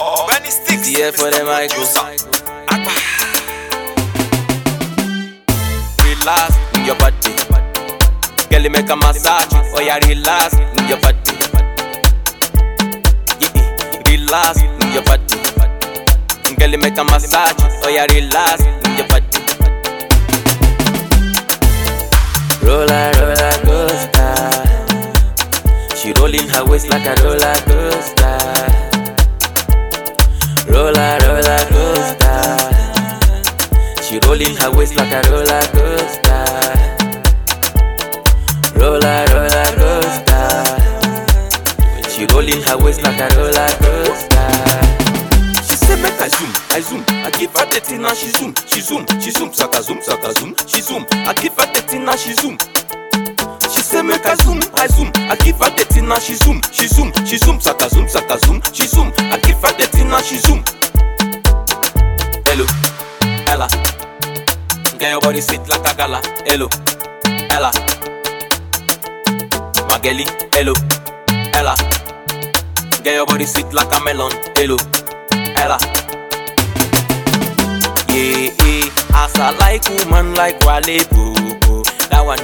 Oh, Benny Sticks. Yeah, for them, I go. Relax in your body. Girl, you make a massage. Oh, yeah, relax in your body. Yeah. Relax in your body. Girl, you make a massage. Oh, yeah, relax in your body. Roller, roller coaster. She rolling her waist like a roller coaster. Roller, roller coaster. She rolling her waist like a roller coaster. Roller, roller coaster. She rolling her waist like a roller coaster. She say make Și zoom, Și zoom. Și give her the thing and she zoom, she zoom, she zoom, saka zoom, saka zoom, she zoom. Și give her the thing and she zoom. Say make I zoom, I zoom. I give her the thing and she zoom, she zoom, she zoom, saka zoom, saka zoom, she zoom. I give her the thing and she zoom. Hello, Ella. Get your body sweet like a gala. Hello, Ella. Magelli, hello, Ella. Get your body sweet like a melon. Hello, Ella. Yeah, yeah. As I like woman like Wale boo.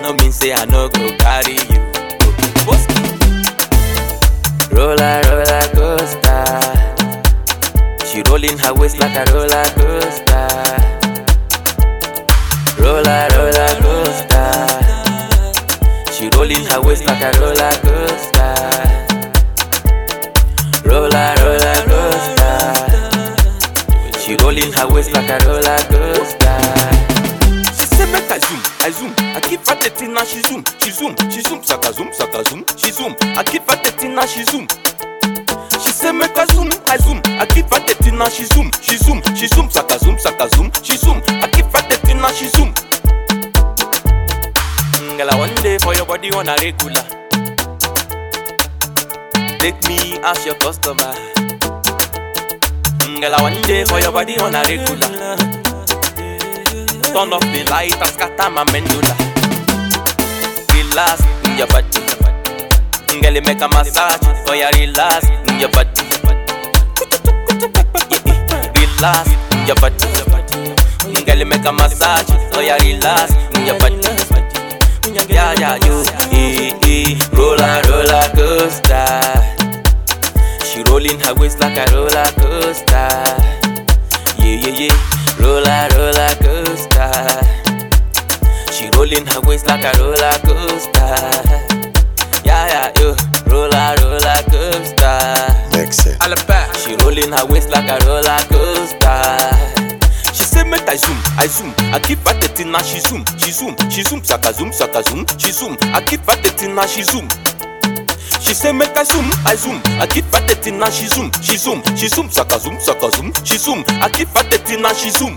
No mean say I no go carry you. Roller, roller coaster. She rolling her waist like a roller coaster. Roller, roller coaster. She rolling her waist like a roller coaster. Roller, roller coaster. She rolling her waist like a roller coaster. She say make I zoom, I zoom. I give her the thing and she zoom, she zoom, she zoom, saka zoom, saka zoom, she zoom. Și give her the thing and she zoom. She say make I zoom, I zoom. I give her the thing and she zoom, she zoom, she zoom, saka zoom, saka zoom, she zoom. Și give her the thing and she zoom. Mm, Girl, I one day for your body on a regular. Take me as your customer. Mm, Girl, I one day for your body on a regular. Turn off the light and scatter my medulla. Relax in your body. Girl, you make a massage. Oh yeah, relax in your body. Relax in your body. Girl, you make a massage. Oh yeah, relax in your body. Yeah, yeah, you. Eh, eh. Roller, roller coaster. She rolling her waist like a roller coaster. Yeah, yeah, yeah. Roller, roller coaster. She rolling her waist like a roller coaster. Yeah, yeah, yo. Roller, roller coaster. Mix it. Alaba. She rolling her waist like a roller coaster. She say make I zoom, I zoom. I give her the thing and she zoom, she zoom, she zoom, saka zoom, saka zoom, she zoom. I give her the thing and she zoom. She say make I zoom, I zoom. I give her the thing and she zoom, she zoom, she zoom, saka zoom, saka zoom, she zoom. I give her the thing and she zoom.